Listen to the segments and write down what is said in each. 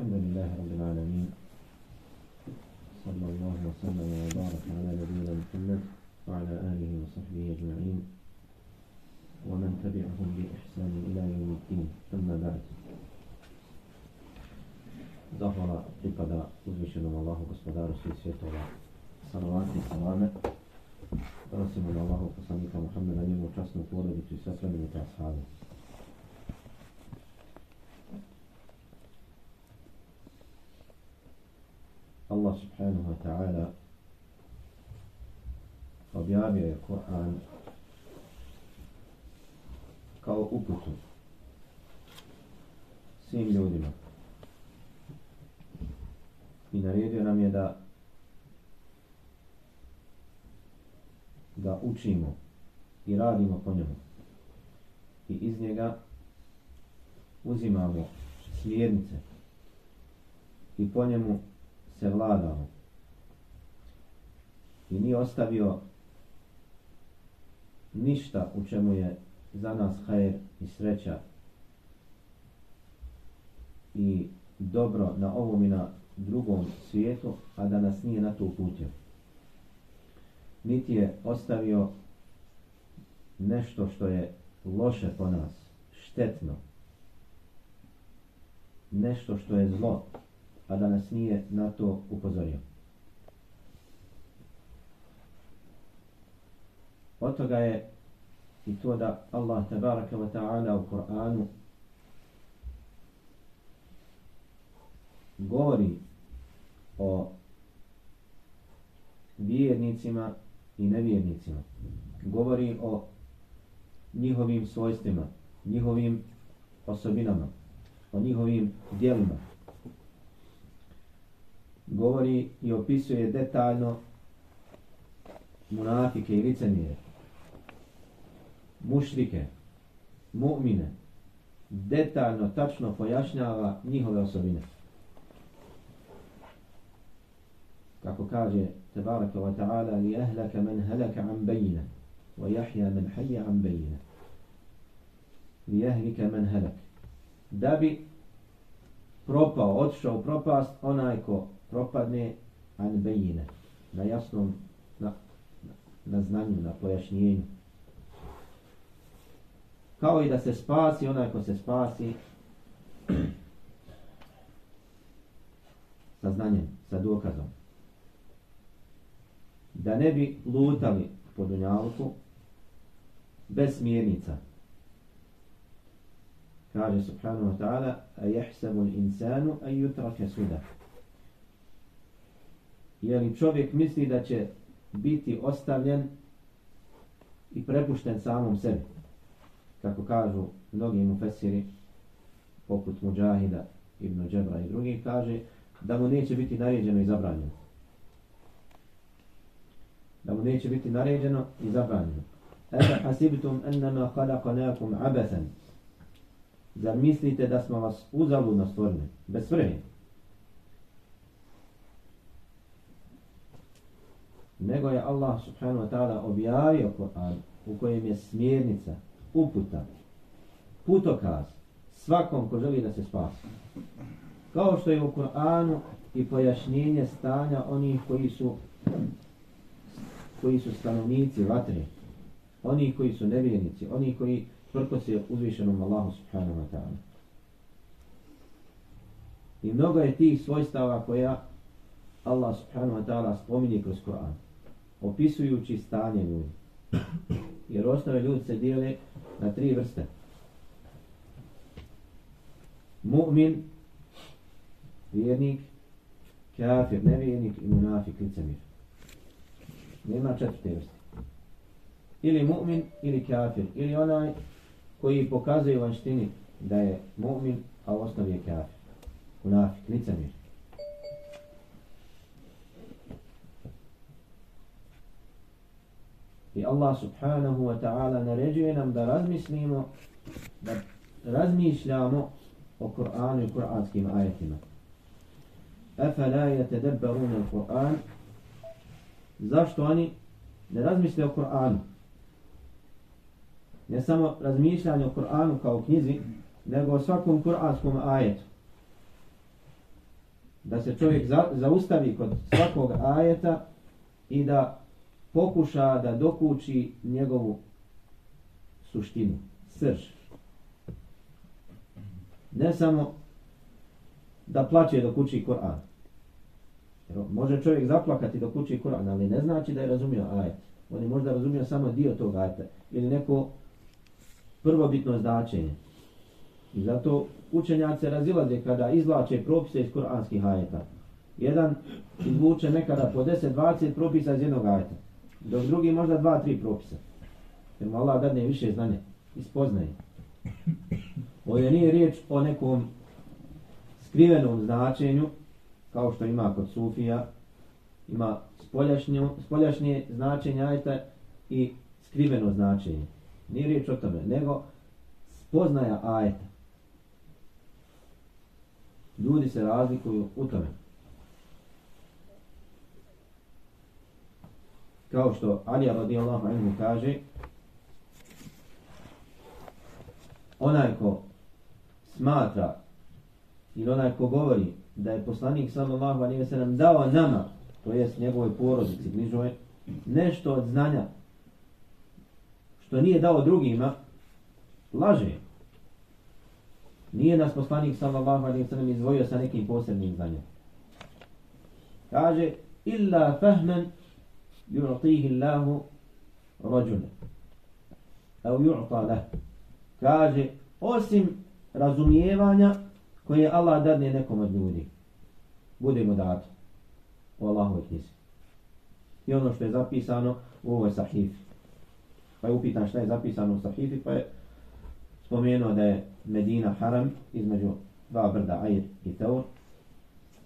الحمد لله رب العالمين. صلى الله وسلم وبارك على نبينا محمد وعلى آله وصحبه أجمعين. ومن تبعهم بإحسان إلى يوم الدين. أما بعد. ظهر قد وزشنا الله غسطار سيسيتولا صلوات وسلامه رسول الله صلى الله عليه وسلم محمد عليه وسلم وسلم وسلم وسلم وسلم وسلم وسلم. Allah subhanahu wa ta'ala objavio je Kur'an kao uputu svim ljudima. I naredio nam je da da učimo i radimo po njemu. I iz njega uzimamo smjernice i po njemu se vladao. I nije ostavio ništa u čemu je za nas hajer i sreća. I dobro na ovom i na drugom svijetu, a da nas nije na to uputio. Niti je ostavio nešto što je loše po nas, štetno, nešto što je zlo, a da nas nije na to upozorio. Od toga je i to da Allah tabaraka wa ta'ala u Kur'anu govori o vjernicima i nevjernicima. Govori o njihovim svojstvima, njihovim osobinama, o njihovim dijelima. Govori i opisuje detaljno munafike i licemire, mušrike, mu'mine, detaljno, tačno pojašnjava njihove osobine. kako kaže tebaraka wa ta'ala li ahlaka man halaka an bayna wa jahja man hajja an bayna. Li ahlika man halak. Da bi propao, odšao propast onaj ko propadne an na jasnom na, na znanju, na pojašnjenju kao i da se spasi onaj ko se spasi sa znanjem, sa dokazom da ne bi lutali po dunjalku bez smjernica. Kaže subhanahu wa ta'ala a jehsabu insanu a jutrake suda. Jer čovjek misli da će biti ostavljen i prepušten samom sebi? Kako kažu mnogi mufesiri poput Mujahida, Ibn Džebra i drugih, kaže da mu neće biti naređeno i zabranjeno da mu neće biti naređeno i zabranjeno. Efe hasibtum ennama khalaqanakum abathan. Zar mislite da smo vas uzaludno stvorili? Bez svrhe. Nego je Allah subhanahu wa ta'ala objavio Kur'an u kojem je smjernica, uputa, putokaz svakom ko želi da se spasi. Kao što je u Kur'anu i pojašnjenje stanja onih koji su koji su stanovnici vatre, oni koji su nevjernici, oni koji prkose uzvišenom Allahu subhanahu wa ta'ala. I mnogo je tih svojstava koja Allah subhanahu wa ta'ala spominje kroz Kur'an, opisujući stanje ljudi. Jer osnove ljudi se dijele na tri vrste. Mu'min, vjernik, kafir, nevjernik i munafik, licemir. Nema četvrte vrste. Ili mu'min, ili kafir. Ili onaj koji pokazuje vanštini da je mu'min, a u osnovi je kafir. Munafik, licemir. I Allah subhanahu wa ta'ala naređuje nam da razmislimo, da razmišljamo o Kur'anu i kur'anskim ajetima. Afala yatadabbaruna al-Qur'an zašto oni ne razmisle o Kur'anu? Ne samo razmišljanje o Kur'anu kao knjizi, nego o svakom kuranskom ajetu. da se čovjek za, zaustavi kod svakog ajeta i da pokuša da dokući njegovu suštinu, srž. Ne samo da plaće dok uči Kur'an. Može čovjek zaplakati dok uči Kur'an, ali ne znači da je razumio ajet. On je možda razumio samo dio tog ajeta. Ili neko prvobitno značenje. I zato učenjaci razilaze kada izvlače propise iz kuranskih ajeta. Jedan izvuče nekada po 10-20 propisa iz jednog ajeta. Dok drugi možda 2-3 propisa. Jer mu Allah dadne više znanja i spoznaje. Ovdje nije riječ o nekom skrivenom značenju, kao što ima kod Sufija, ima spoljašnje, spoljašnje značenje ajta i skriveno značenje. Nije riječ o tome, nego spoznaja ajta. Ljudi se razlikuju u tome. Kao što Ali radijallahu anhu kaže, onaj ko smatra ili onaj ko govori da je poslanik sallallahu alejhi ve sellem dao nama, to jest njegovoj porodici, bližoj, nešto od znanja što nije dao drugima, laže. Nije nas poslanik sallallahu alejhi ve sellem izdvojio sa nekim posebnim znanjem. Kaže illa fahman يعطيه Allahu رجلا au يعطى له Kaže osim razumijevanja koje Allah dadne nekom od ljudi. Budemo dati u Allahovoj knjizi. I ono što je zapisano u ovoj sahifi. Pa je upitan šta je zapisano u sahifi, pa je spomenuo da je Medina haram između dva brda Ajr i Teur.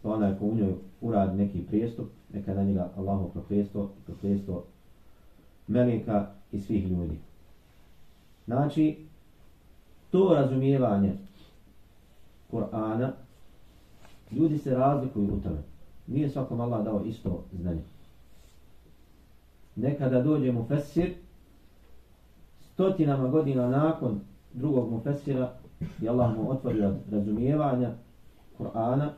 Pa onaj ko u njoj uradi neki prijestup, neka na njega Allahov proklijestvo i proklijestvo Melika i svih ljudi. Znači, to razumijevanje Kur'ana, ljudi se razlikuju u tome. Nije svakom Allah dao isto znanje. Nekada dođe mu fesir, stotinama godina nakon drugog mu fesira, i Allah mu otvorio razumijevanja Kur'ana,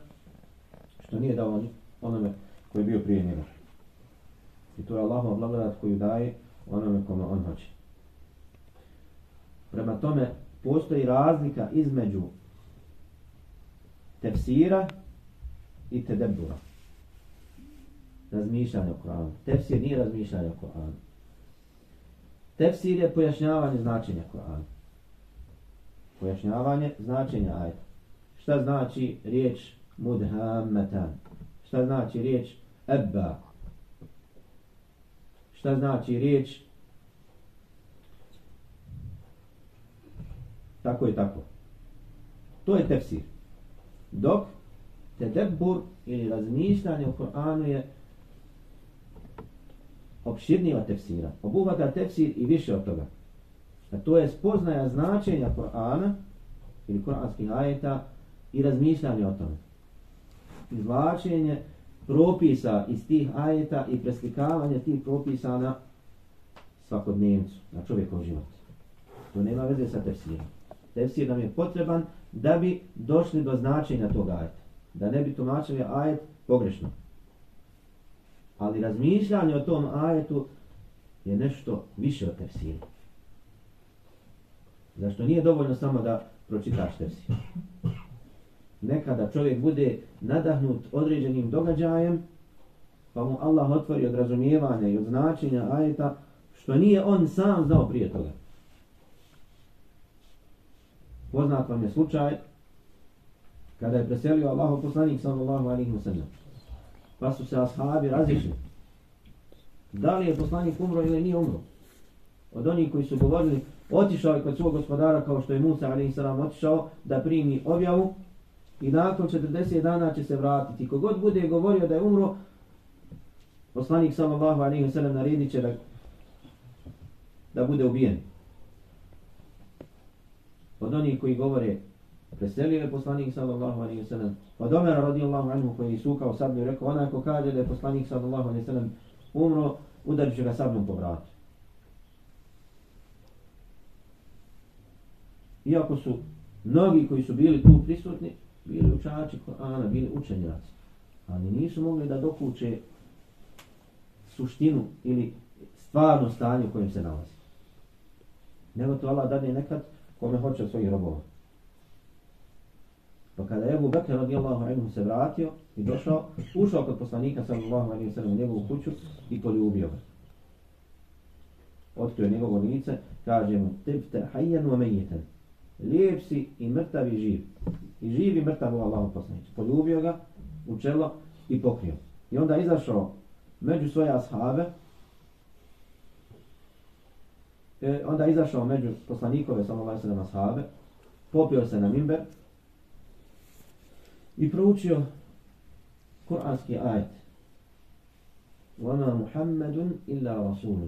što nije dao onome koji je bio prije njega. I to je Allahova blagodat koju daje onome kome on hoće. Prema tome, postoji razlika između tefsira i tedebura. Razmišljanje o Koranu. Tefsir nije razmišljanje o Koranu. Tefsir je pojašnjavanje značenja Korana. Pojašnjavanje značenja ajta. Šta znači riječ mudhammetan? Šta znači riječ ebba? Šta znači riječ tako i tako. To je tefsir. Dok tedebur ili razmišljanje u Koranu je opširnije od tefsira. Obuhvata tefsir i više od toga. A to je spoznaja značenja Korana ili koranskih ajeta i razmišljanje o tome. Izvlačenje propisa iz tih ajeta i preslikavanje tih propisa na svakodnevnicu, na čovjekov život. To nema veze sa tefsirom. Tefsir nam je potreban da bi došli do značenja tog ajeta. Da ne bi tumačili ajet pogrešno. Ali razmišljanje o tom ajetu je nešto više od tefsira. Zašto nije dovoljno samo da pročitaš tefsir. Nekada čovjek bude nadahnut određenim događajem, pa mu Allah otvori od razumijevanja i od značenja ajeta, što nije on sam znao prije toga. Poznat vam je slučaj kada je preselio Allahu poslanik sallallahu alaihi wa sallam. Pa su se ashabi razišli. Da li je poslanik umro ili nije umro? Od onih koji su govorili, otišao je kod svog gospodara kao što je Musa alaihi sallam otišao da primi objavu i nakon 40 dana će se vratiti. Kogod bude govorio da je umro, poslanik sallallahu alaihi wa sallam naredit će da, da bude ubijen. Od onih koji govore preselio je poslanik sallallahu alaihi wa sallam od Omera radijallahu anhu koji je sukao sablju rekao onaj ko kaže da je poslanik sallallahu alaihi wa sallam umro udarit će ga sabljom po vratu. Iako su mnogi koji su bili tu prisutni bili učači Korana, bili učenjaci ali nisu mogli da dokuće suštinu ili stvarno stanje u kojem se nalazi. Nego to Allah dadne nekad kome hoće od svojih robova. Pa kada je Ebu Bekr radijallahu anhu se vratio i došao, ušao kod poslanika sallallahu alaihi sallam u njegovu kuću i poljubio ga. Otkrio njegovo lice, kaže mu, tibte hajjan wa mejitan. Lijep si i mrtav i živ I živ i mrtav u Allahu poslanicu. Poljubio ga u čelo i pokrio. I onda izašao među svoje ashabe, e, onda izašao među poslanikove, sallallahu alaihi wa sallam ashabe, popio se na mimber, i proučio kuranski ajet وَمَا مُحَمَّدٌ إِلَّا رَسُولٌ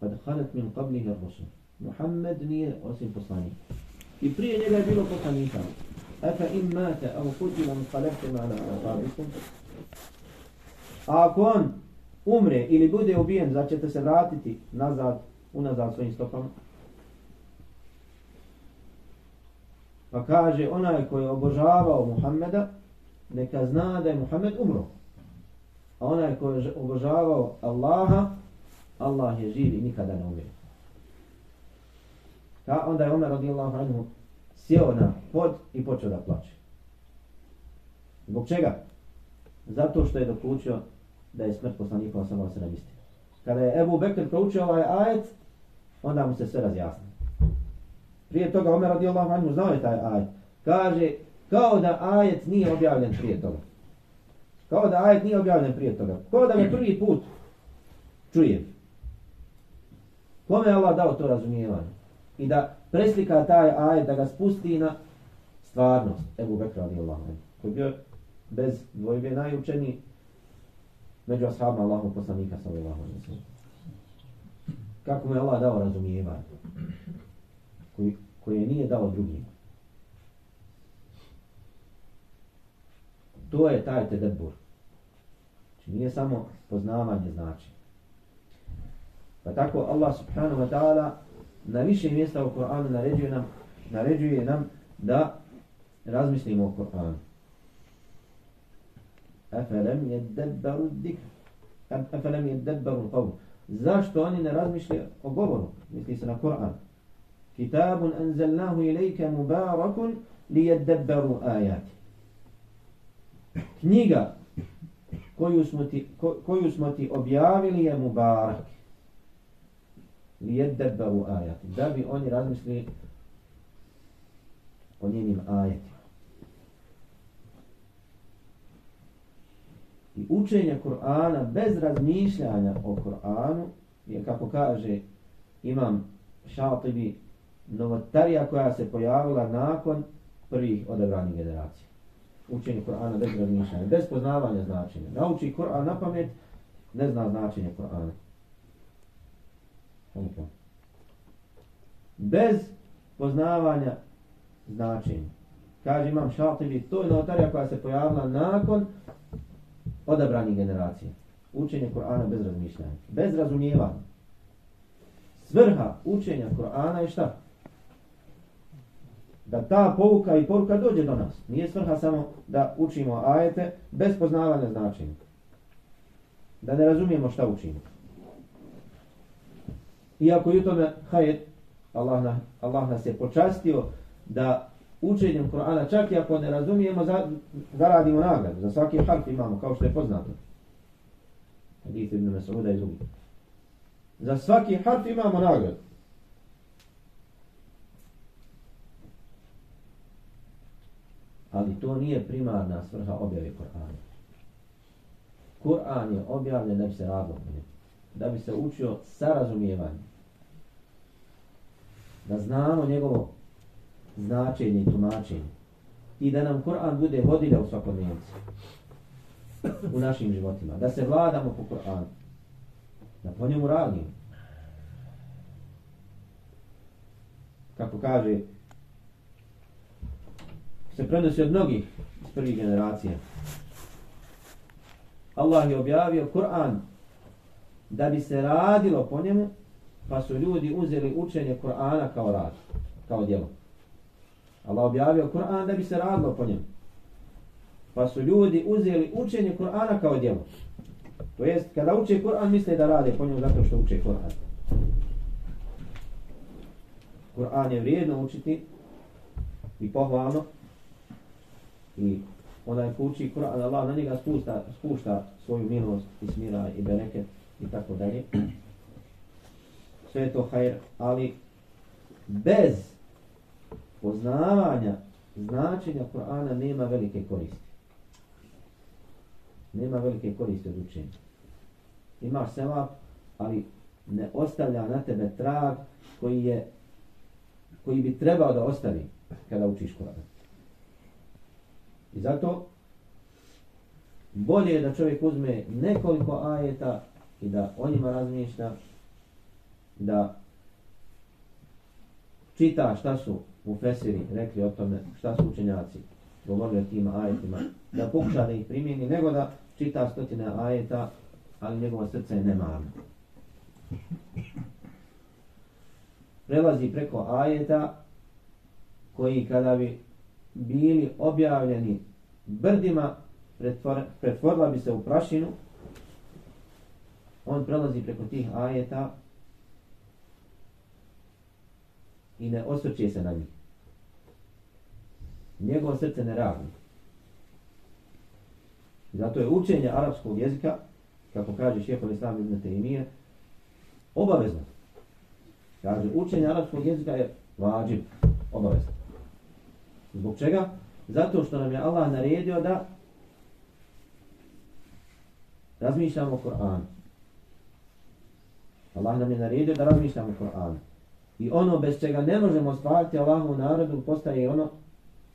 قَدْ خَلَتْ مِنْ قَبْلِهِ الرَّسُولٌ Muhammed nije osim poslanika. I prije njega je bilo poslanika. Efe im mate, a u kutilam kalefte ma'na asabikum. A ako on umre ili bude ubijen, znači ćete se vratiti nazad, unazad svojim stopama. Pa kaže onaj koji je obožavao Muhammeda, neka zna da je Muhammed umro. A onaj koji je obožavao Allaha, Allah je živ i nikada ne umire. Da, onda je Omer radijallahu anhu sjeo na pod i počeo da plače. Zbog čega? Zato što je dokučio da je smrt poslanika samo se isti. Kada je Ebu Bekr proučio ovaj ajet, onda mu se sve razjasni. Prije toga Omer radijallahu anhu znao je taj ajet. Kaže, kao da ajet nije objavljen prije toga. Kao da ajet nije objavljen prije toga. Kao da me prvi put čujem. Kome je Allah dao to razumijevanje? I da preslika taj ajet, da ga spusti na stvarnost. Ebu Bekr radijallahu anhu. Koji bio bez dvojbe najučeniji među ashabima Allahu poslanika sallallahu alejhi ve sellem. Kako mu je Allah dao razumijevanje? koji, koje nije dao drugim. To je taj tedebur. Znači nije samo poznavanje znači. Pa tako Allah subhanahu wa ta'ala na više mjesta u Koranu naređuje nam, naređuje nam da razmislimo o Koranu. Afelem je debbaru dik. Afelem je debbaru qavu. Zašto oni ne razmišlje o govoru? Misli se na Koran. Kitabun anzelnahu ilike mubarakun li je debbaru ajati. Knjiga koju smo ti, ko, koju smo ti objavili je mubarak li jeddebaru ajati da bi oni razmislili o njenim ajetima i učenje Kur'ana bez razmišljanja o Kur'anu je kako kaže imam Šatibi novotarija koja se pojavila nakon prvih odebranih generacija. Učenje Kur'ana bez razmišljanja, bez poznavanja značenja. Nauči Kur'an na pamet, ne zna značenje Kur'ana. Bez poznavanja značenja. Kaže imam šaltivi, to je notarija koja se pojavila nakon odabranih generacija. Učenje Kur'ana bez razmišljanja, bez razumijevanja. Svrha učenja Kur'ana je šta? da ta pouka i poruka dođe do nas. Nije svrha samo da učimo ajete bez poznavanja značenja. Da ne razumijemo šta učimo. Iako je u tome hajet, Allah, na, Allah nas je počastio da učenjem Kur'ana, čak i ako ne razumijemo, za, zaradimo nagradu. Za svaki harf imamo, kao što je poznato. Hadith ibn Mas'uda i drugi. Za svaki harf imamo nagradu. Ali to nije primarna svrha objave Kur'ana. Kur'an je objavljen da bi se radilo po njemu. Da bi se učio sa razumijevanjem. Da znamo njegovo značenje i tumačenje. I da nam Kur'an bude vodilja u svakodnevnici. U našim životima. Da se vladamo po Kur'anu. Da po njemu radimo. Kako kaže se prenosi od mnogih iz prvih generacija. Allah je objavio Kur'an da bi se radilo po njemu, pa su ljudi uzeli učenje Kur'ana kao rad, kao djelo. Allah objavio Kur'an da bi se radilo po njemu. Pa su ljudi uzeli učenje Kur'ana kao djelo. To jest, kada uče Kur'an, misle da rade po njemu zato što uče Kur'an. Kur'an je vrijedno učiti i pohvalno i onaj ko uči Kur'an, Allah na njega spušta, spušta svoju milost i smira i bereket i tako dalje. Sve je to hajr, ali bez poznavanja značenja Kur'ana nema velike koristi. Nema velike koristi od učenja. Imaš sevap, ali ne ostavlja na tebe trag koji je koji bi trebao da ostavi kada učiš Kur'an. I zato bolje je da čovjek uzme nekoliko ajeta i da o njima razmišlja, da čita šta su u Fesiri rekli o tome, šta su učenjaci govorili o tim ajetima, da pokuša da ih primjeni, nego da čita stotine ajeta, ali njegovo srce je nemarno. Prelazi preko ajeta koji kada bi bili objavljeni brdima, pretvor, pretvorila bi se u prašinu, on prelazi preko tih ajeta i ne osvrće se na njih. Njegovo srce ne radi. Zato je učenje arapskog jezika, kako kaže šeho Islam ibn Taymije, obavezno. Kaže, učenje arapskog jezika je vađib, obavezno. Zbog čega? Zato što nam je Allah naredio da razmišljamo o Koranu. Allah nam je naredio da razmišljamo o Koranu. I ono bez čega ne možemo ostvariti Allahovu narodu postaje ono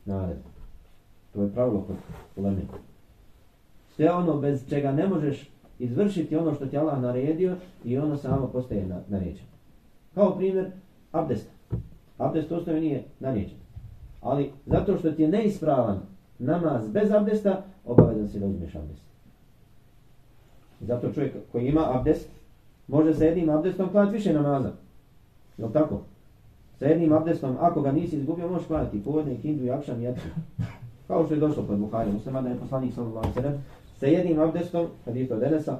nared. To je pravilo kod uleme. Sve ono bez čega ne možeš izvršiti ono što ti Allah naredio i ono samo postaje naređeno. Kao primjer, abdest. Abdest ostaje nije naređen. Ali zato što ti je neispravan namaz bez abdesta, obavezan si da uzmeš abdest. Zato čovjek koji ima abdest, može sa jednim abdestom klanjati više namaza. Jel tako? Sa jednim abdestom, ako ga nisi izgubio, možeš klanjati povodne, kindu i akšan i. Kao što je došlo kod Buhari, muslima da je poslanik sallallahu alaihi sa jednim abdestom, kad je to denesa,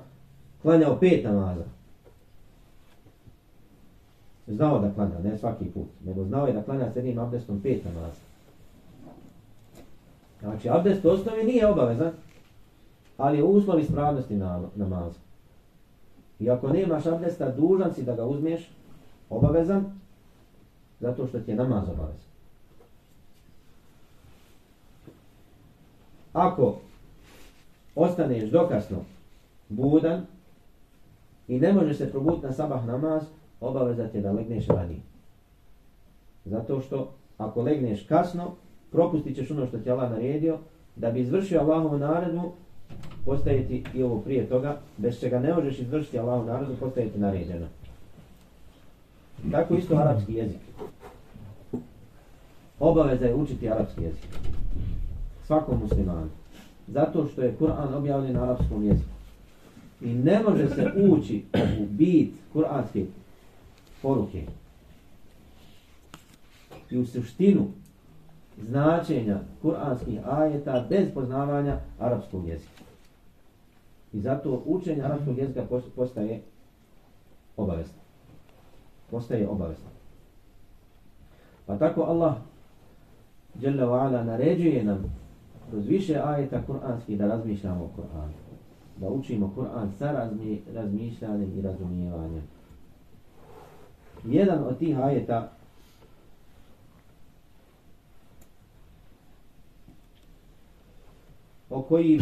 klanjao pet namaza. Znao da klanja, ne svaki put, nego znao je da klanja sa jednim abdestom pet namaza. Znači, abdest u osnovi nije obavezan, ali je uslov ispravnosti namaza. I ako nemaš abdesta, dužan si da ga uzmeš, obavezan, zato što ti je namaz obavezan. Ako ostaneš dokasno budan i ne možeš se probuditi na sabah namaz, obavezat je da legneš ranije. Zato što ako legneš kasno, propustit ćeš ono što ti Allah naredio, da bi izvršio Allahovu naredbu, postaje ti i ovo prije toga, bez čega ne možeš izvršiti Allahovu naredbu, postaje ti. Tako isto arapski jezik. Obaveza je učiti arapski jezik. Svakom muslimanu. Zato što je Kur'an objavljen na arapskom jeziku. I ne može se ući u bit kur'anske poruke i u suštinu značenja kuranskih ajeta bez poznavanja arapskog jezika. I zato učenje arapskog jezika postaje obavezno. Postaje obavezno. Pa tako Allah Jalla wa ala naređuje nam kroz više ajeta kuranskih da razmišljamo o Kur'anu. Da učimo Kur'an sa razmi, razmišljanjem i razumijevanjem. Jedan od tih ajeta o koji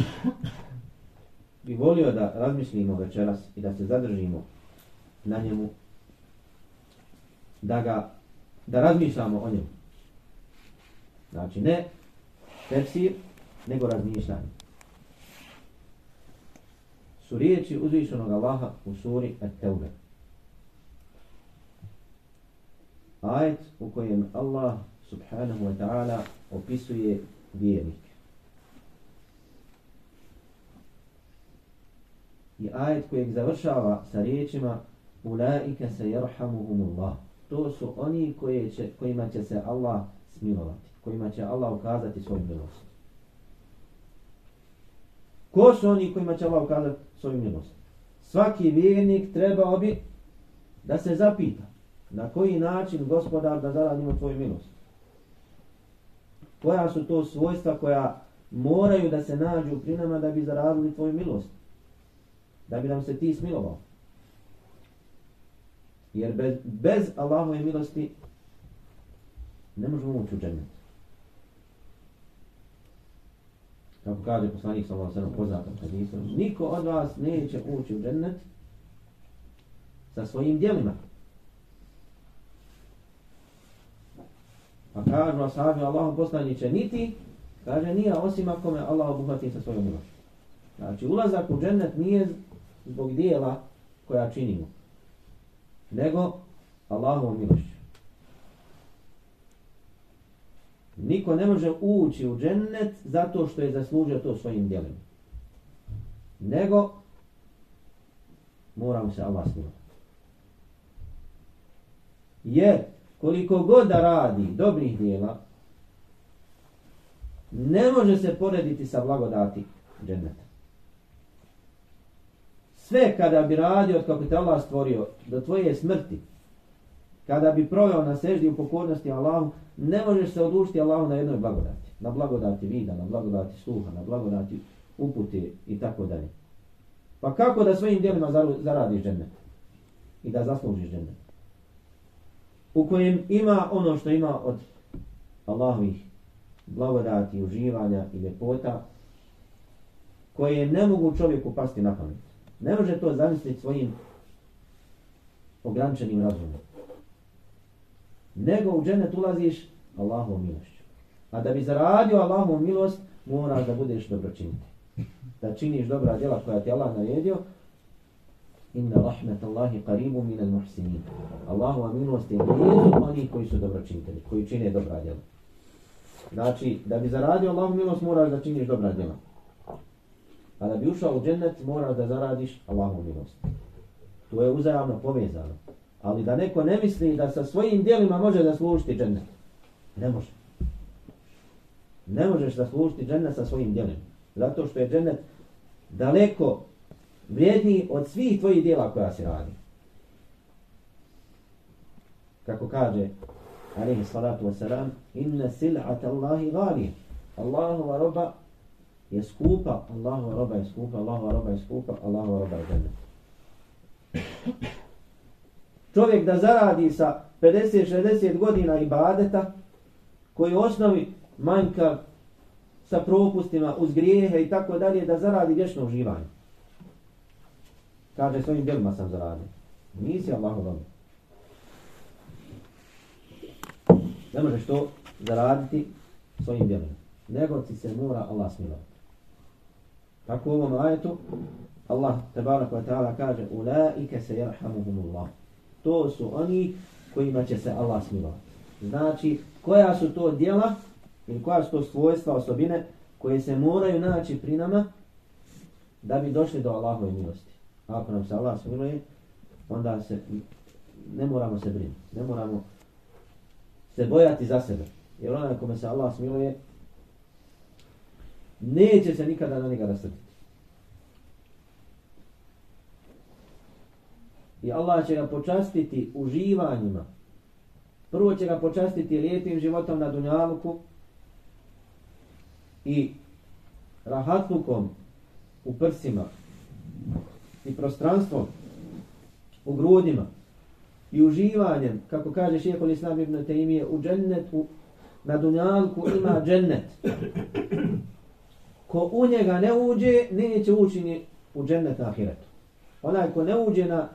bi volio da razmislimo večeras i da se zadržimo na njemu, da ga, da razmišljamo o njemu. Znači ne tefsir, nego razmišljanje. Su riječi uzvišenog Allaha u suri At-Tawbe. Ajet u kojem Allah subhanahu wa ta'ala opisuje vjernik. I ajet kojeg završava sa riječima Ulaika se jerhamuhumullah. To su oni koje će, kojima će se Allah smilovati, kojima će Allah ukazati svoju milost. Ko su oni kojima će Allah ukazati svoju milost? Svaki vjernik trebao bi da se zapita na koji način gospodar da zaradimo tvoju milost. Koja su to svojstva koja moraju da se nađu pri nama da bi zaradili tvoju milost? Da bi nam se ti smilovao. Jer bez, bez Allahove milosti ne možemo ući u džennet. Kako kaže poslanik sa Allahom poznatom hadisom, niko od vas neće ući u džennet sa svojim dijelima. Pa kažu ashabi Allahom poslaniće niti, kaže nije osim ako me Allah obuhvati sa svojom milošću. Znači ulazak u džennet nije zbog dijela koja činimo, nego Allahovom milošću. Niko ne može ući u džennet zato što je zaslužio to svojim djelima. Nego moramo se Allah smilati. Jer koliko god da radi dobrih djela, ne može se porediti sa blagodati dženneta. Sve kada bi radio od kako te Allah stvorio do tvoje smrti, kada bi proveo na seždi u pokornosti Allahu, ne možeš se odlučiti Allahu na jednoj blagodati. Na blagodati vida, na blagodati sluha, na blagodati upute i tako dalje. Pa kako da svojim djelima zaradiš džennet? I da zaslužiš džennet? U kojem ima ono što ima od Allahovih blagodati, uživanja i ljepota, koje ne mogu čovjeku pasti na pamet. Ne može to zamisliti svojim ograničenim razumom nego u džennet ulaziš Allahovom milošću. A da bi zaradio Allahovom milost, moraš da budeš dobročiniti. Da činiš dobra djela koja ti Allah naredio, inna rahmet Allahi qaribu min al muhsinin. Allahova milost je blizu oni koji su dobročinitelji, koji čine dobra djela. Znači, da bi zaradio Allahovu milost, moraš da činiš dobra djela. A da bi ušao u džennet, moraš da zaradiš Allahovu milost. To je uzajamno povezano. Ali da neko ne misli da sa svojim dijelima može da služiti džennet. Ne može. Ne možeš da služiti džennet sa svojim dijelima. Zato što je džennet daleko vrijedniji od svih tvojih dijela koja se radi. Kako kaže alaihi salatu wasalam inna sil'ata Allahi gali. Allahova roba je skupa, Allahova roba je skupa, Allahova roba je skupa, Allahova roba je dana. čovjek da zaradi sa 50-60 godina ibadeta, koji u osnovi manjka sa propustima, uz grijehe i tako dalje, da zaradi vječno uživanje. Kaže, svojim djelima sam zaradio. Nisi Allah dobro. Ne možeš to zaraditi svojim djelima. Nego ti se mora Allah smilovati. Tako u ovom ajetu, Allah, tabarak wa ta'ala, kaže, Ulaike se jerhamuhumullah. to su oni kojima će se Allah smilovati. Znači, koja su to dijela ili koja su to svojstva, osobine koje se moraju naći pri nama da bi došli do Allahove milosti. Ako nam se Allah smiluje, onda se ne moramo se brinuti. Ne moramo se bojati za sebe. Jer onaj kome se Allah smiluje, neće se nikada na njega rasrtiti. I Allah će ga počastiti uživanjima. Prvo će ga počastiti lijepim životom na dunjaluku i rahatlukom u prsima i prostranstvom u grudima i uživanjem, kako kaže šehekul Islam ibn Taymije, u džennetu, na dunjalku ima džennet. Ko u njega ne uđe, neće ući ni u džennet ahiretu. Onaj ko ne uđe na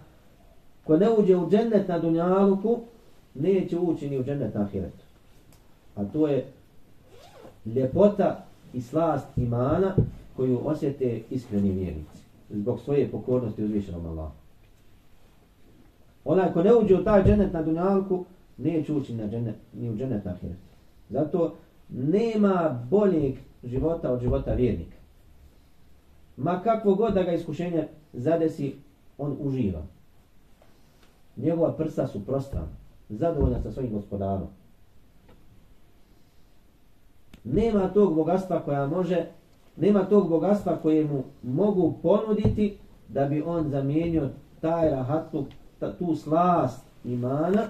ko ne uđe u džennet na dunjaluku, neće ući ni u džennet ahiretu. A to je ljepota i slast imana koju osjete iskreni vjernici. Zbog svoje pokornosti uzvišenom Allahu. Onaj ko ne uđe u taj džennet na dunjalku, neće ući na džennet, ni u džennet na ahiretu. Zato nema boljeg života od života vjernika. Ma kakvo god da ga iskušenje zadesi, on uživa njegova prsa su prostrana, zadovoljna sa svojim gospodarom. Nema tog bogatstva koja može nema tog bogatstva koje mu mogu ponuditi da bi on zamijenio taj rahatluk, ta, tu slast imana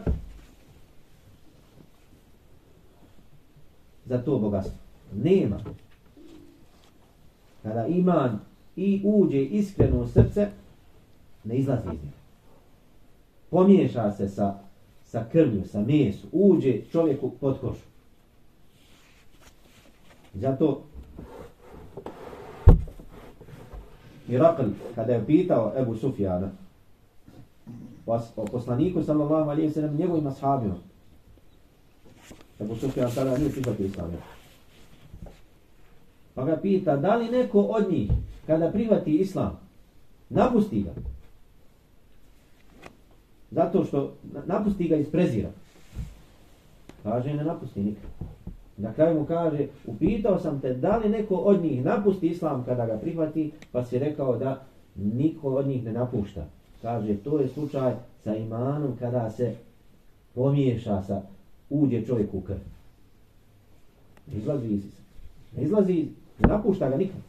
za to bogatstvo. Nema. Kada iman i uđe iskreno u srce, ne izlazi iz njega. Pomiješa se sa, sa krvlju, sa mesu, uđe čovjeku pod košu. Zato Irakl, kada je pitao Ebu Sufjana, o poslaniku sallallahu alaihi sallam, njegovim ashabima, Ebu Sufjan tada nije prihvatio islam. Pa ga pita, da li neko od njih, kada prihvati islam, napusti ga? Zato što napusti ga iz prezira. Kaže, ne napusti nikad. Na kraju mu kaže, upitao sam te da li neko od njih napusti islam kada ga prihvati, pa si rekao da niko od njih ne napušta. Kaže, to je slučaj sa imanom kada se pomiješa sa uđe čovjek u krv. Ne izlazi iz Ne izlazi, ne napušta ga nikad.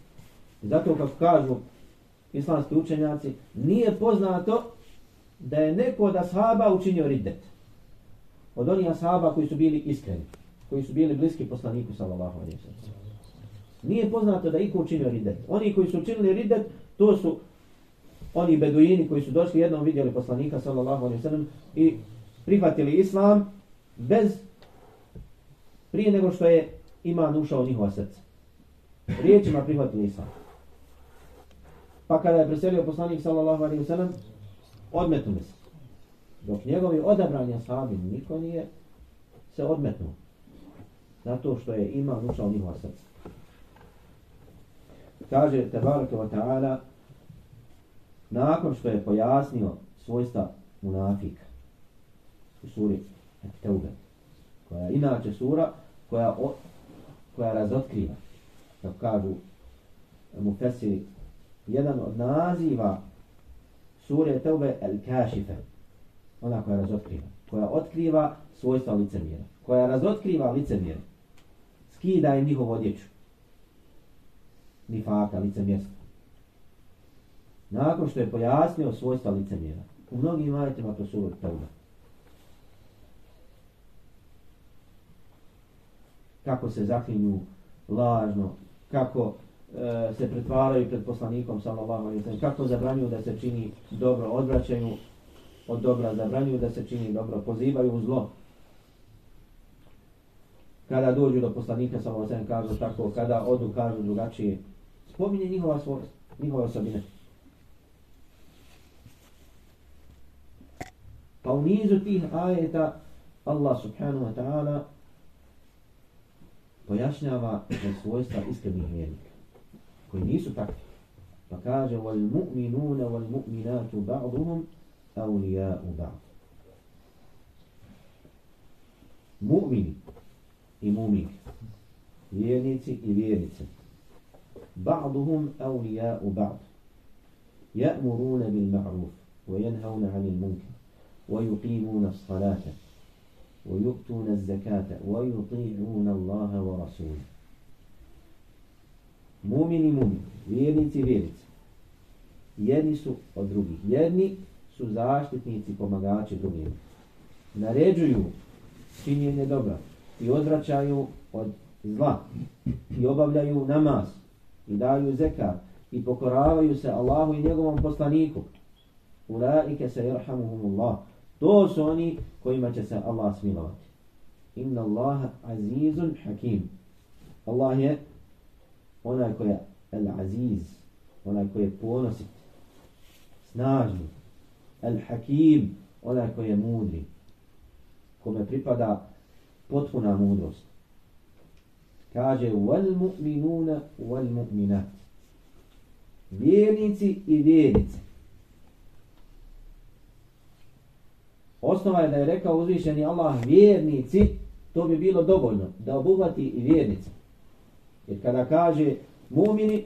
I zato kako kažu islamski učenjaci, nije poznato da je neko od ashaba učinio riddet. Od onih ashaba koji su bili iskreni, koji su bili bliski poslaniku sallallahu alaihi wa Nije poznato da iko učinio riddet. Oni koji su učinili riddet, to su oni beduini koji su došli jednom vidjeli poslanika sallallahu alaihi wa i prihvatili islam bez prije nego što je iman ušao u njihova srca. Riječima prihvatili islam. Pa kada je preselio poslanik sallallahu alaihi sallam, odmetnuli se. Dok njegovi odabrani ashabi niko nije se odmetnuo. Zato što je iman ušao u njihova srca. Kaže Tebareke wa ta'ala nakon što je pojasnio svojstva munafika u suri Teube, koja je inače sura koja, o, koja razotkriva, kako kažu mu fesiri, jedan od naziva sure Teube El Kašife, ona koja razotkriva, koja otkriva svojstva licemjera, koja razotkriva licemjera, skida im njihovu odjeću, nifaka, licemjerstva. Nakon što je pojasnio svojstva licemjera, u mnogim ajitima to suru Teube, kako se zaklinju lažno, kako e, se pretvaraju pred poslanikom sallallahu alejhi ve sellem, kako zabranjuju da se čini dobro, odvraćaju od dobra, zabranjuju da se čini dobro, pozivaju u zlo. Kada dođu do poslanika sallallahu alejhi ve sellem kažu tako, kada odu kažu drugačije. Spominje njihova svoj, njihove osobine. Pa u nizu tih ajeta Allah subhanahu wa ta'ala pojašnjava svojstva iskrenih vjernika, koji nisu takvi. Pa kaže, wal mu'minuna wal mu'minatu ba'duhum awliya'u ba'd. Mu'mini i mu'mini, vjernici i vjernice, ba'duhum awliya'u ba'd. Ya'muruna bil ma'ruf wa yanhauna 'anil munkar wa yuqimuna as-salata ويؤتون الزكاة ويطيعون الله ورسوله Mumini, mumini, vjernici, vjernici. Jedni su od drugih. Jedni su zaštitnici, pomagači drugim. Naređuju činjenje dobra i odvraćaju od zla i obavljaju namaz i daju zekat i pokoravaju se Allahu i njegovom poslaniku. Ulaike se irhamuhumullah. To su oni kojima će se Allah smilovati. Inna Allaha azizun hakim. Allah je onaj koji je al-aziz, onaj koji je ponosit, snažni, al-hakim, onaj koji je mudri, kome pripada potpuna mudrost. Kaže, wal mu'minuna wal mu'minat. Vjernici i vjernice. Osnova je da je rekao uzvišeni Allah vjernici, to bi bilo dovoljno da obuhvati i vjernici. Jer kada kaže mumini,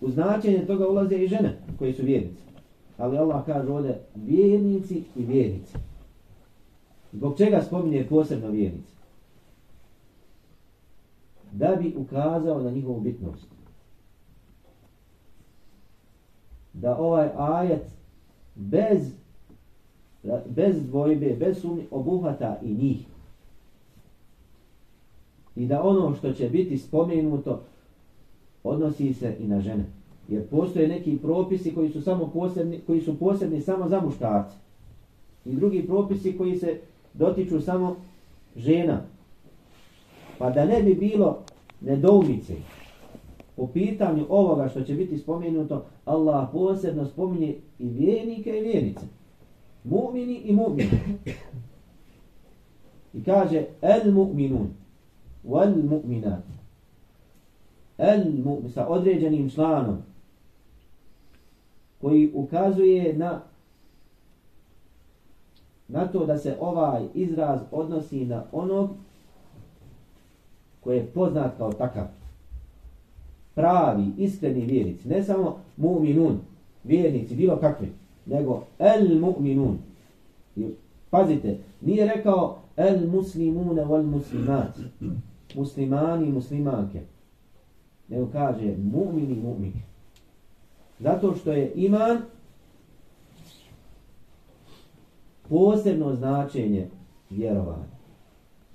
u značenje toga ulaze i žene koji su vjernici. Ali Allah kaže ovdje vjernici i vjernici. Zbog čega spominje posebno vjernici? Da bi ukazao na njihovu bitnost. da ovaj ajet bez bez dvojbe, bez sumnje obuhvata i njih. I da ono što će biti spomenuto odnosi se i na žene. Jer postoje neki propisi koji su samo posebni, koji su posebni samo za muškarce. I drugi propisi koji se dotiču samo žena. Pa da ne bi bilo nedoumice po pitanju ovoga što će biti spomenuto, Allah posebno spominje i vjernike i vjernice. Mu'mini i mu'mini. I kaže el mu'minun wal mu'minat. El mu'min sa određenim članom koji ukazuje na na to da se ovaj izraz odnosi na onog koji je poznat kao takav. Pravi, iskreni vjernici. Ne samo mu'minun, vjernici, bilo kakvi, nego el mu'minun. I, pazite, nije rekao el muslimune wal muslimat. Muslimani i muslimanke. Nego kaže mu'mini i mu'mini. Zato što je iman posebno značenje vjerovanja.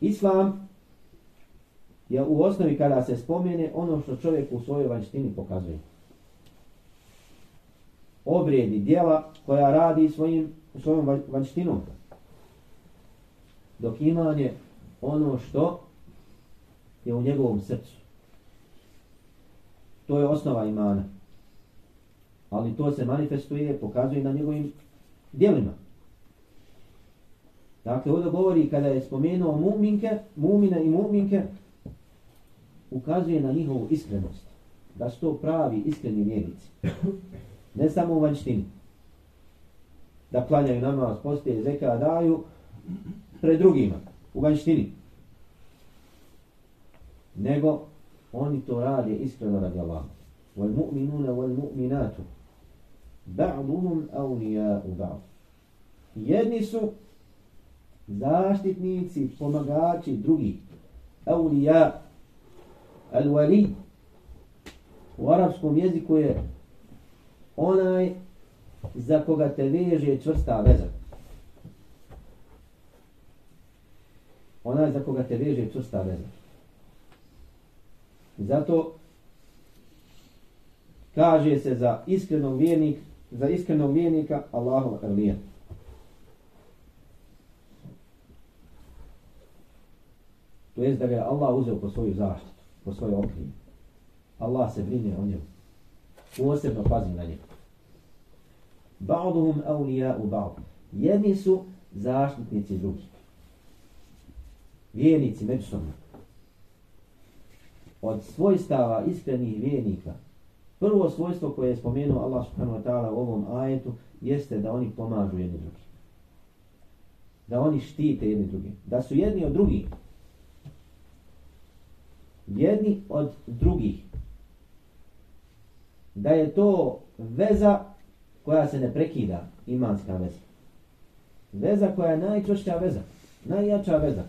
Islam je u osnovi kada se spomene ono što čovjek u svojoj vanštini pokazuje. Obrijedi dijela koja radi svojim, svojom vanštinom. Dok iman je ono što je u njegovom srcu. To je osnova imana. Ali to se manifestuje, pokazuje na njegovim dijelima. Dakle, ovdje govori kada je spomenuo mu'minke, mu'mine i mu'minke, ukazuje na njihovu iskrenost. Da su to pravi, iskreni vjernici. Ne samo u vanjštini. Da klanjaju namaz, postije, zeka, daju pred drugima, u vanjštini. Nego oni to rade iskreno radi Allaha. Wal mu'minuna wal mu'minatu ba'duhum awliya'u ba'd. Jedni su zaštitnici, pomagači drugi. Awliya al-wali u arapskom jeziku je onaj za koga te veže čvrsta veza. Onaj za koga te veže čvrsta veza. Zato kaže se za iskrenog vjernika, za iskrenog vjernika Allahu alijan. To jest da ga je Allah uzeo po svoju zaštitu, po svoju okriju. Allah se brine o njemu. Posebno pazim na njih. Ba'duhum awliya u ba'du. Jedni su zaštitnici drugih. Vjernici međusobno. Od svojstava iskrenih vjernika, prvo svojstvo koje je spomenuo Allah subhanahu wa ta'ala u ovom ajetu, jeste da oni pomažu jedni drugi. Da oni štite jedni drugi. Da su jedni od drugih jedni od drugih. Da je to veza koja se ne prekida, imanska veza. Veza koja je najčvršća veza, najjača veza.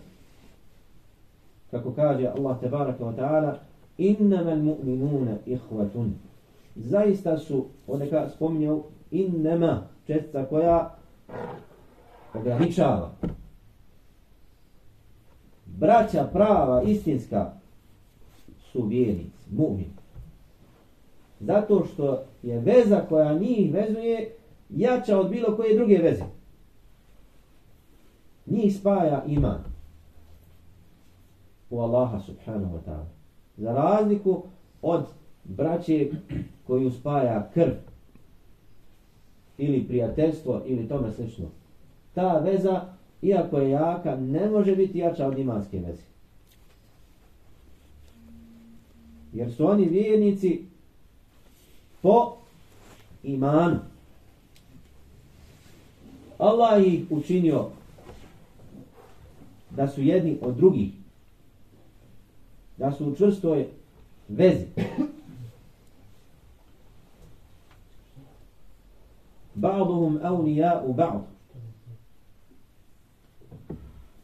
Kako kaže Allah tebaraka wa ta'ala, innama mu'minuna ihvatun. Zaista su, on neka spominjao, innama, čestica koja ograničava. Braća prava, istinska, su vjernici, mu'min. Zato što je veza koja njih vezuje jača od bilo koje druge veze. Njih spaja iman u Allaha subhanahu wa ta'ala. Za razliku od braće koju spaja krv ili prijateljstvo ili tome slično. Ta veza, iako je jaka, ne može biti jača od imanske veze. Jer su oni vjernici po imanu. Allah ih učinio da su jedni od drugih. Da su u čvrstoj vezi. Ba'duhum awliya'u ba'd.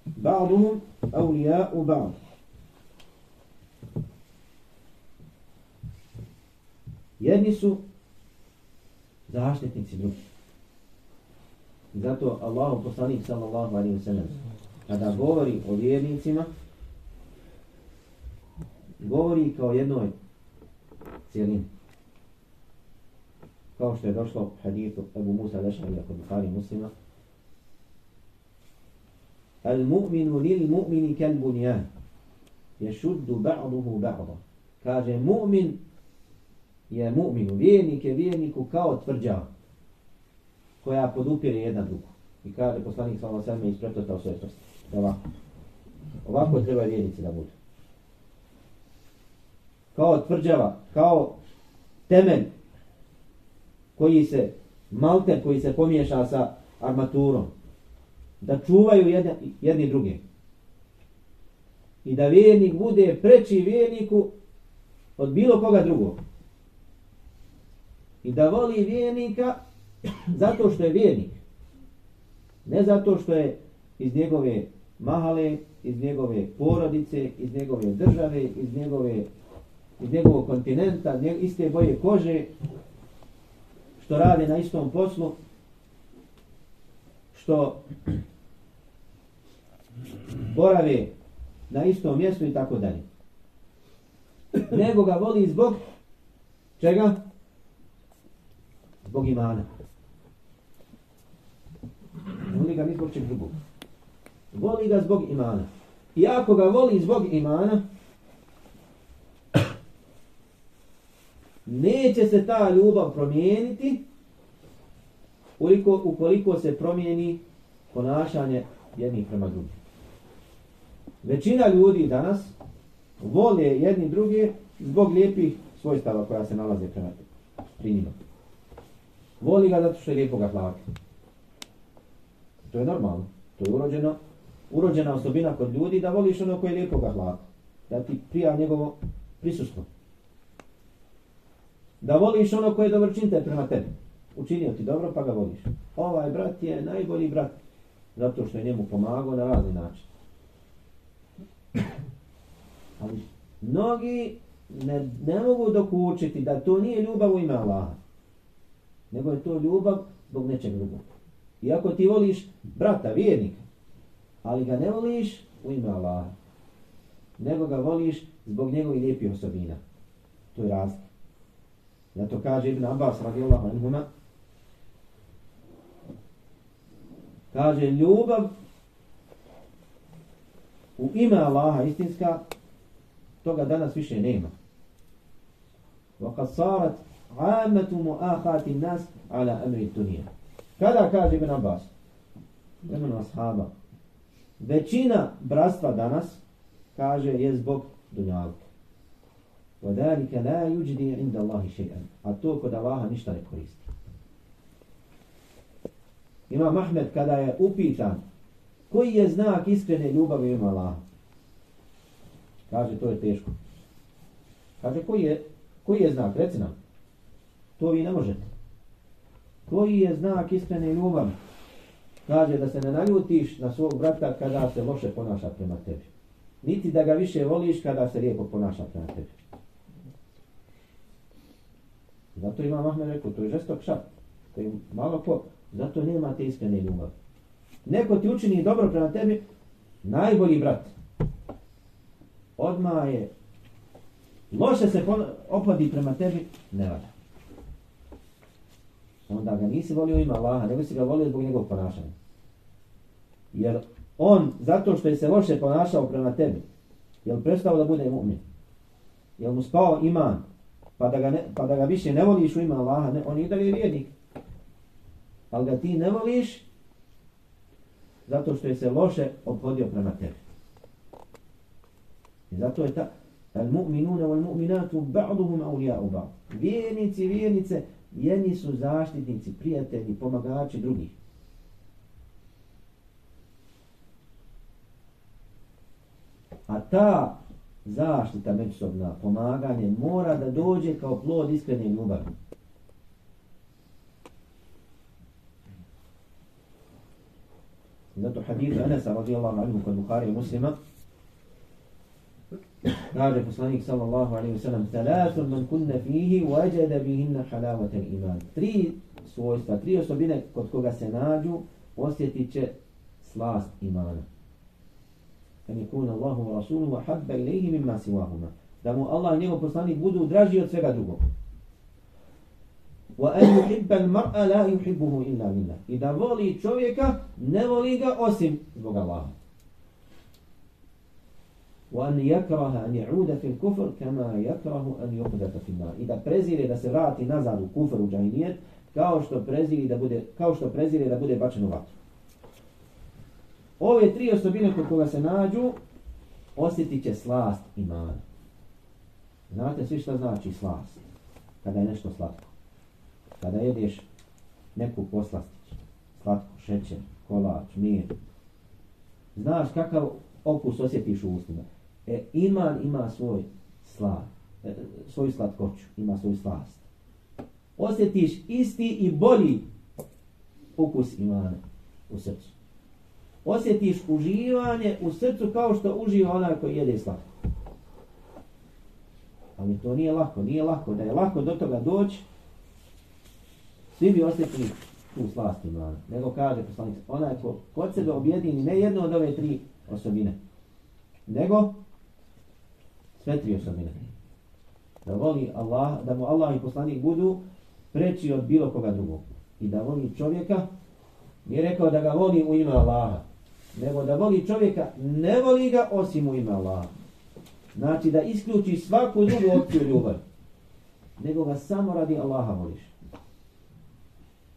Ba'duhum awliya'u ba'd. Jedni su zaštitnici drugi. I zato Allahu poslanik sallallahu alaihi wa sallam kada govori o vjernicima govori kao jednoj cijelini. Kao što je došlo u hadithu Abu Musa Lešari kod Bukhari muslima Al mu'minu lil mu'mini kal bunjan ješuddu ba'duhu ba'da. Kaže, mu'min je mu'minu, vjernik je vjerniku kao tvrđava koja podupire jedna drugu. I kaže, poslanik sa ovom sveme ispretotao svoje prste. Ovako. Ovako treba vjernici da budu. Kao tvrđava, kao temelj koji se, malter koji se pomiješa sa armaturom. Da čuvaju jedne, jedni druge i da vjernik bude preči vjerniku od bilo koga drugog. I da voli vjernika zato što je vjernik. Ne zato što je iz njegove mahale, iz njegove porodice, iz njegove države, iz njegove iz njegovog kontinenta, iste boje kože, što rade na istom poslu, što borave na istom mjestu i tako dalje. Nego ga voli zbog čega? Zbog imana. Voli ga ni zbog čeg drugog. Voli ga zbog imana. I ako ga voli zbog imana, neće se ta ljubav promijeniti ukoliko, ukoliko se promijeni ponašanje jednih prema drugim. Većina ljudi danas vole jedni druge zbog lijepih svojstava koja se nalaze prema pri njima. Voli ga zato što je lijepog ahlaka. To je normalno. To je urođeno, urođena osobina kod ljudi da voliš ono koje je lijepog ahlaka. Da ti prija njegovo prisustvo. Da voliš ono koje je dobro prema tebi. Učinio ti dobro pa ga voliš. Ovaj brat je najbolji brat. Zato što je njemu pomagao na razni način. Ali mnogi ne, ne mogu dokučiti da to nije ljubav u ime Allaha Nego je to ljubav zbog nečeg drugog. Iako ti voliš brata, vjernika, ali ga ne voliš u ime Allaha. Nego ga voliš zbog njegovih lijepih osobina. To je razlika. Zato kaže Ibn Abbas radijallahu anhuma, kaže ljubav u ime Allaha istinska, toga danas više nema. وَقَدْ صَارَتْ عَامَةُ مُؤَخَاتِ النَّاسِ عَلَى أَمْرِ الدُّنِيَا Kada kaže Ibn Abbas, vremenu ashaba, većina bratstva danas, kaže, je zbog dunjalka. وَذَلِكَ لَا يُجْدِي عِنْدَ اللَّهِ شَيْئًا A to kod Allaha ništa ne koristi. Imam Ahmed kada je upitan Koji je znak iskrene ljubavi ima Allah? Kaže, to je teško. Kaže, koji je, koji je znak? Reci nam. To vi ne možete. Koji je znak iskrene ljubavi? Kaže, da se ne naljutiš na svog brata kada se loše ponaša prema tebi. Niti da ga više voliš kada se lijepo ponaša prema tebi. Zato ima Mahmed rekao, to je žestok šap. To je malo ko, zato nema te iskrene ljubavi neko ti učini dobro prema tebi, najbolji brat. Odma je loše se opodi prema tebi, ne vada. Onda ga nisi volio ima Allaha, nego si ga volio zbog njegovog ponašanja. Jer on, zato što je se loše ponašao prema tebi, je li prestao da bude mu'min? Je mu spao iman? Pa da, ga ne, pa da ga više ne voliš u ima Allaha, ne, on je dalje vjernik. Ali ga ti ne voliš, zato što je se loše obhodio prema tebi. I zato je ta al mu'minuna wal mu'minatu ba'duhum awliya'u ba'd. Vjernici, vjernice, jedni su zaštitnici, prijatelji, pomagači drugih. A ta zaštita međusobna, pomaganje, mora da dođe kao plod iskrene ljubavi. Zato hadith Anasa radijallahu anhu kod Bukhari i muslima Kaže poslanik sallallahu alaihi wasallam sallam man kunna fihi wajada bihinna halavata iman. Tri svojstva, tri osobine kod koga se nađu osjetit će slast imana. Kan yakun Allahu wa rasuluhu wa habba ilayhi mimma siwahuma. Da mu Allah i njegov poslanik budu draži od svega drugog. Wa an yuhibba al-mar'a la yuhibbuhu illa billah. I da voli čovjeka, ne voli ga osim zbog Allaha. وأن يكره أن an في الكفر كما يكره kama يقذف an النار إذا nar prezire da se vrati nazad u kufr u džahilijet, kao što prezire da bude kao što prezire da bude bačen u vatru. Ove tri osobine kod koga se nađu, osjetit će slast imana. Znate svi šta znači slast? Kada je nešto slatko. Kada jedeš neku poslastić, slatko, šećer, kolač, mir. Znaš kakav okus osjetiš u ustima. E, iman ima svoj slav, e, svoju slatkoću, ima svoj slast. Osjetiš isti i bolji ukus imana u srcu. Osjetiš uživanje u srcu kao što uživa onaj koji jede slatko. Ali to nije lako, nije lako. Da je lako do toga doći, svi bi osjetili tu slast imana. Nego kaže poslanik, onaj ko kod sebe objedini ne jedno od ove tri osobine, nego sve tri osobine. Da voli Allah, da mu Allah i poslanik budu preći od bilo koga drugog. I da voli čovjeka, nije rekao da ga voli u ime Allaha, nego da voli čovjeka, ne voli ga osim u ime Allaha. Znači da isključi svaku drugu opciju ljubav. Nego ga samo radi Allaha voliš.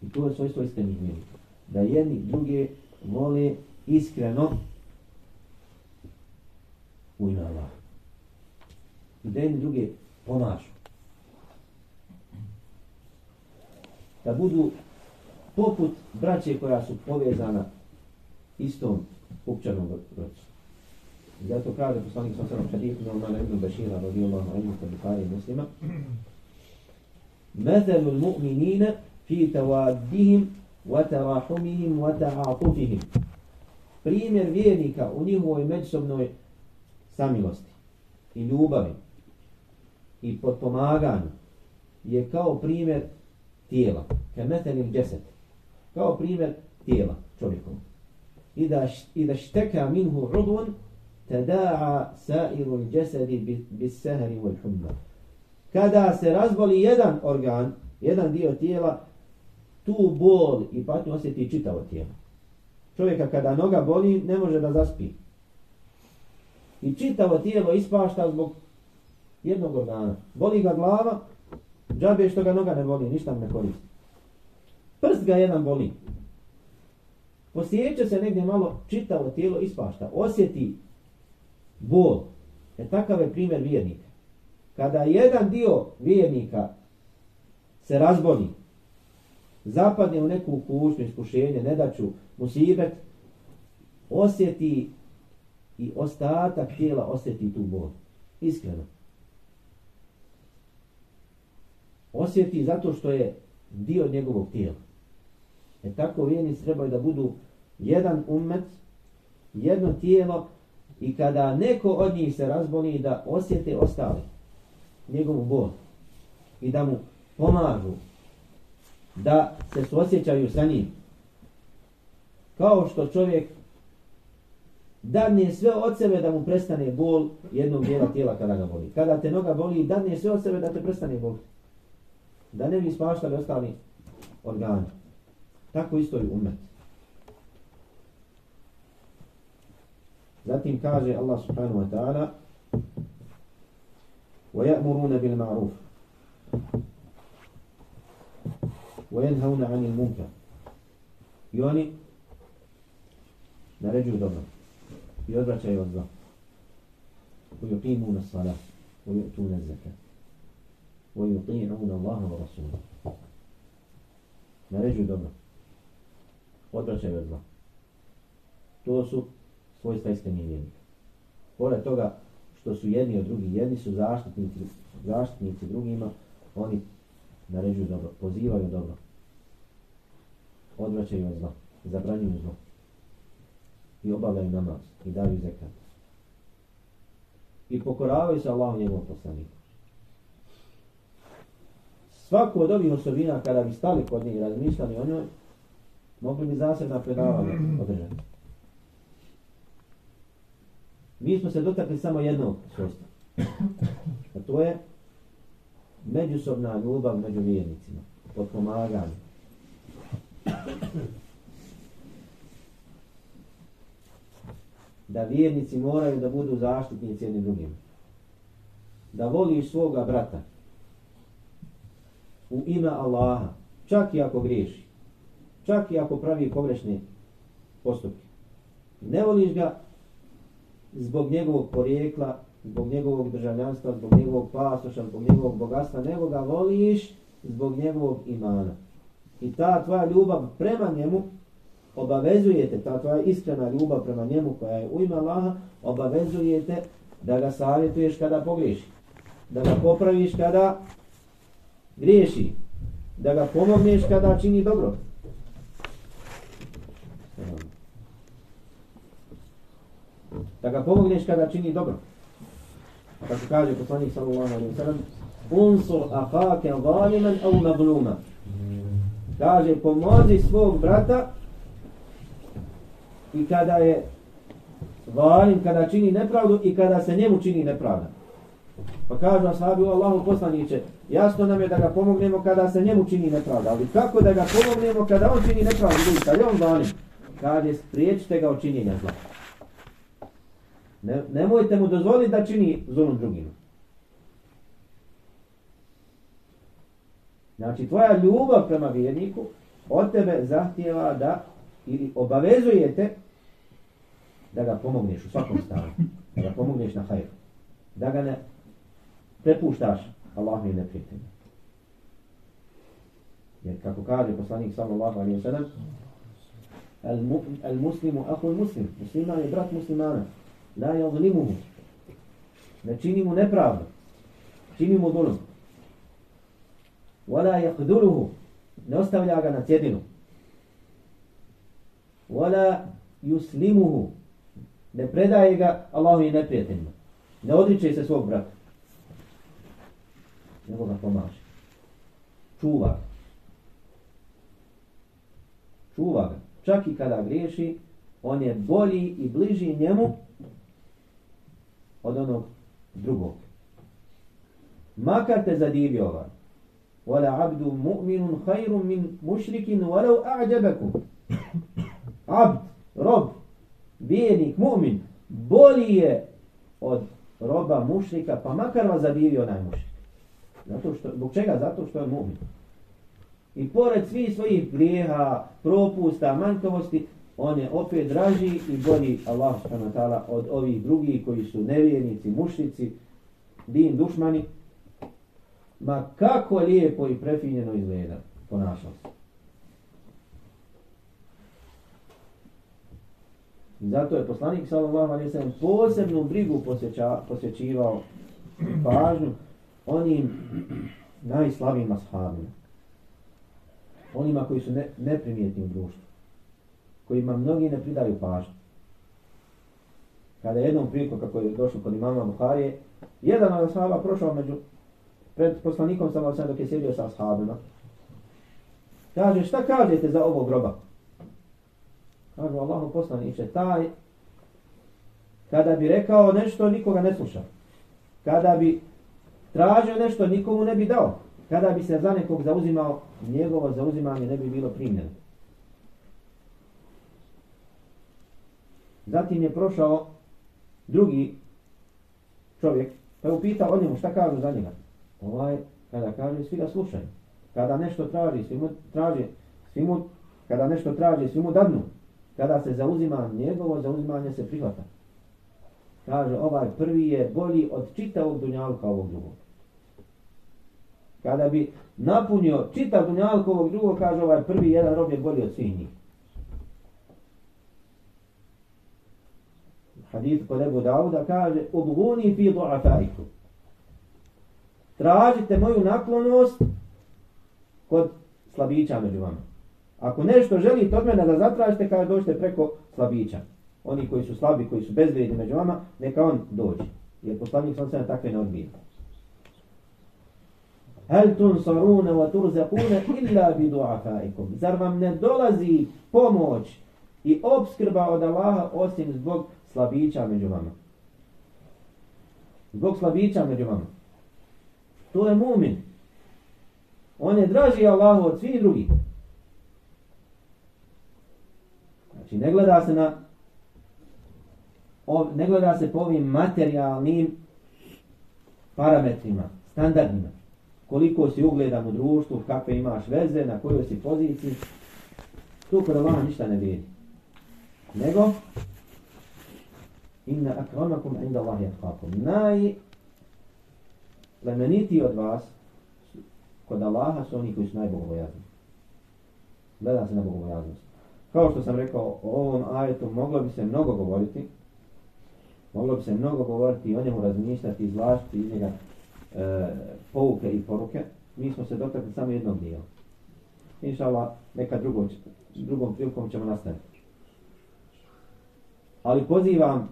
I to je svojstvo iskrenih vjernika. Da jedni druge vole iskreno u ime Allaha. I da jedni druge pomažu. Da budu poput braće koja su povezana istom pupčanom vrcu. Zato kaže poslanik sa osam hadith na Umana ibn Bashira radijallahu anhu kod Bukhari i muslima Mathalu l-mu'minina fi tawaddihim wa tarahumihim wa ta'atufihim Primjer vjernika u njihovoj međusobnoj samilosti i ljubavi i potpomaganju je kao primjer tijela, Kemetenim džeset, kao primjer tijela čovjekom. I da, i da šteka minhu udun, tada'a sa'iru džesedi bis sehri wal humma. Kada se razboli jedan organ, jedan dio tijela, tu bol i patnju osjeti čitavo tijelo. Čovjeka kada noga boli, ne može da zaspi. I čitavo tijelo ispašta zbog jednog organa. Boli ga glava, džabe što ga noga ne boli, ništa ne koristi. Prst ga jedan boli. Posjeća se negdje malo, čitavo tijelo ispašta. Osjeti bol. E takav je primjer vjernika. Kada jedan dio vjernika se razboli, zapadne u neku kušnju, iskušenje, nedaću, musibet, osjeti i ostatak tijela osjeti tu bol. Iskreno. Osjeti zato što je dio njegovog tijela. E tako vjernici trebaju da budu jedan umet, jedno tijelo i kada neko od njih se razboli da osjete ostali njegovu bol i da mu pomažu da se suosjećaju sa njim kao što čovjek dadne sve od sebe da mu prestane bol jednog dijela tijela kada ga boli. Kada te noga boli, dadne sve od sebe da te prestane bol. Da ne bi spaštali ostali organi. Tako isto i umet. Zatim kaže Allah subhanahu wa ta'ala وَيَأْمُرُونَ بِالْمَعْرُوفِ وَيَنْهَوْنَ عَنِ الْمُنْكَرِ I oni naređuju dobro i odvraćaju od zla. وَيُقِيمُونَ الصَّلَةِ وَيُؤْتُونَ الزَّكَةِ وَيُطِيعُونَ اللَّهَ وَرَسُولَهُ Naređuju dobro. Odvraćaju od zla. To su svojstva iskrenih vjernika. Pored toga što su jedni od drugih, jedni su zaštitnici, zaštitnici drugima, oni naređuju dobro, pozivaju dobro, odvraćaju od zla, zabranjuju zlo i obavljaju namaz i daju zekat. i pokoravaju se Allahu njegovom poslaniku. Svako od ovih osobina kada bi stali kod njih i razmišljali o njoj, mogli bi zasebna predavanja održati. Mi smo se dotakli samo jednog svojstva. A to je međusobna ljubav među vjernicima, potpomaganje. Da vjernici moraju da budu zaštitnici jednim drugim. Da voliš svoga brata u ime Allaha, čak i ako griješi, čak i ako pravi pogrešne postupke. Ne voliš ga zbog njegovog porijekla, zbog njegovog državljanstva, zbog njegovog pasoša, zbog njegovog bogatstva, nego ga voliš zbog njegovog imana. I ta tvoja ljubav prema njemu obavezujete, ta tvoja iskrena ljubav prema njemu koja je u ime Allaha, obavezujete da ga savjetuješ kada pogriješi. Da ga popraviš kada griješi. Da ga pomogneš kada čini dobro. Da ga pomogneš kada čini dobro. Kako kaže poslanik sallallahu alaihi wa sallam, unsur ahake zaliman au magluma. Kaže, pomozi svog brata i kada je valim, kada čini nepravdu i kada se njemu čini nepravda. Pa kažu ashabi u Allahu poslaniće, jasno nam je da ga pomognemo kada se njemu čini nepravda, ali kako da ga pomognemo kada on čini nepravdu, kada je on kad je spriječite ga od činjenja zla. Ne, nemojte mu dozvoliti da čini zulum drugima. Znači, tvoja ljubav prema vjerniku od tebe zahtjeva da ili obavezujete da ga pomogneš u svakom stanu. Da ga pomogneš na hajru. Da ga ne prepuštaš Allahu i neprijatelju. Jer kako kaže poslanik sallallahu alaihi wa sallam, al muslimu ahul muslim. Musliman je brat muslimana. La yadlimuhu. Ne čini mu nepravdu. Čini mu dulum. Wala yakhduluhu. Ne ostavlja ga na cjedinu. Wala yuslimuhu. Ne predaje ga Allahu i neprijateljima. Ne odriče se svog brata. Nego ga pomaže. Čuva Čuva ga. Čak i kada griješi, on je bolji i bliži njemu od onog drugog. Makar te zadivio ovaj. Wala abdu mu'minun hajrum min mušrikin walau a'đabakum. Abd, rob, vijenik, mu'min, bolji je od roba mušrika, pa makar vas zadivio onaj mušrik. Zato što, zbog čega? Zato što je mu'min. I pored svih svojih grijeha, propusta, manjkavosti, on je opet draži i bolji Allah subhanahu ta'ala od ovih drugih koji su nevjernici, mušnici, din, dušmani. Ma kako lijepo i prefinjeno izgleda ponašao se. Zato je poslanik sallallahu alejhi ve sellem posebnu brigu posjeća, posjećivao pažnju onim najslabijim ashabima. Onima koji su ne, neprimjetni u društvu kojima mnogi ne pridaju pažnju. Kada je jednom priliku kako je došlo kod imama Buharije, jedan od ashaba prošao među pred poslanikom sa sam dok je sjedio sa ashabima. Kaže, šta kažete za ovo groba? Kažu, Allahu poslaniče, taj kada bi rekao nešto, nikoga ne sluša. Kada bi tražio nešto, nikomu ne bi dao. Kada bi se za nekog zauzimao, njegovo zauzimanje ne bi bilo primljeno. Zatim je prošao drugi čovjek, pa je upitao od njemu šta kažu za njega. Ovaj, kada kaže, svi ga slušaju. Kada nešto traži, svi mu traži, svi mu, kada nešto traži, svi mu dadnu. Kada se zauzima njegovo, zauzimanje se prihvata. Kaže, ovaj prvi je bolji od čitavog dunjalka ovog drugog. Kada bi napunio čitav dunjalka ovog drugog, kaže, ovaj prvi jedan rob je bolji od svih njih. hadith kod Ebu Dauda kaže ubguni fi du'afaiku tražite moju naklonost kod slabića među vama ako nešto želite od mene da zatražite kaže dođite preko slabića oni koji su slabi, koji su bezvredni među vama neka on dođe Jer poslanik sam se takve ne odbija. Hel tun saruna wa turzakuna illa bi du'afaikum. Zar vam ne dolazi pomoć i obskrba od Allaha osim zbog slabića među vama? Zbog slabića među vama. To je mumin. On je draži Allahu od svih drugih. Znači, ne gleda se na ov, ne gleda se po ovim materijalnim parametrima, standardima. Koliko si ugledan u društvu, kakve imaš veze, na kojoj si poziciji. Tu kod ništa ne vidi. Nego, inna akramakum inda Allahi atkakum. Naj plemenitiji od vas kod Allaha su oni koji su najbogobojazni. Gleda se na bogobojaznost. Kao što sam rekao, o ovom ajetu moglo bi se mnogo govoriti, moglo bi se mnogo govoriti i o njemu razmišljati, izvlačiti iz njega e, pouke i poruke. Mi smo se dotakli samo jednog dijela. Inša Allah, neka drugo, drugom prilikom ćemo nastaviti. Ali pozivam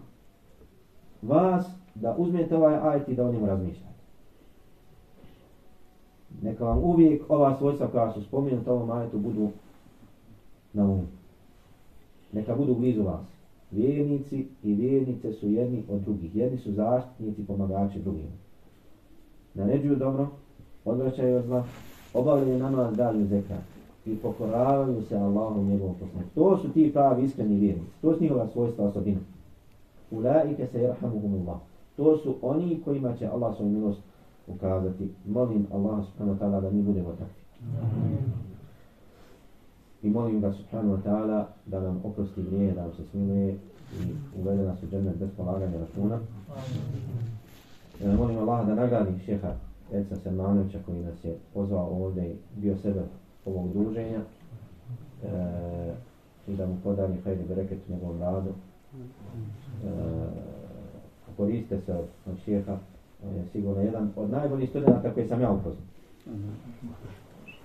vas da uzmete ovaj ajet i da o njemu razmišljate. Neka vam uvijek ova svojstva koja su spomenuta ovom ajetu budu na umu. Neka budu blizu vas. Vjernici i vjernice su jedni od drugih. Jedni su zaštitnici pomagači drugima. Naređuju dobro, odvraćaju od zla, obavljaju namaz, daju zekat i pokoravaju se Allahu njegovom poslanju. To su ti pravi iskreni vjernici. To su njihova svojstva osobina. Ulaike se jerhamuhumullah. To su oni kojima će Allah svoju milost ukazati. Molim Allah subhanahu wa ta'ala da mi budemo takvi. I molim ga subhanahu wa ta'ala da nam oprosti grije, da nam se smiluje i uvede nas u džennet bez polaganja računa. Ja molim Allah da nagradi šeha Edsa Sermanovića koji nas je pozvao ovdje i bio sebe ovog druženja e, i da mu podari hajde bereket u njegovom radu. E, koriste se od, od šeha, on je sigurno jedan od najboljih studenta koje sam ja upoznao.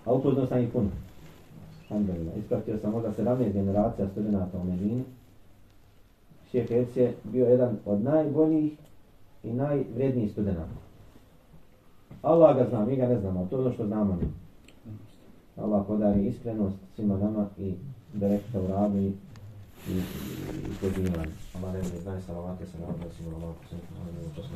A upoznao sam ih puno. Alhamdulillah. Ispratio sam možda 17 generacija studenta u Medini. Šeha Ec je bio jedan od najboljih i najvredniji studenta. Allah ga zna, mi ga ne znamo, to je ono što znamo mi. Allah podari iskrenost svima nama i direkta u radu i, i, i, i pozivanje. Allah ne bude znaj salavate sa nama, da si mu Allah,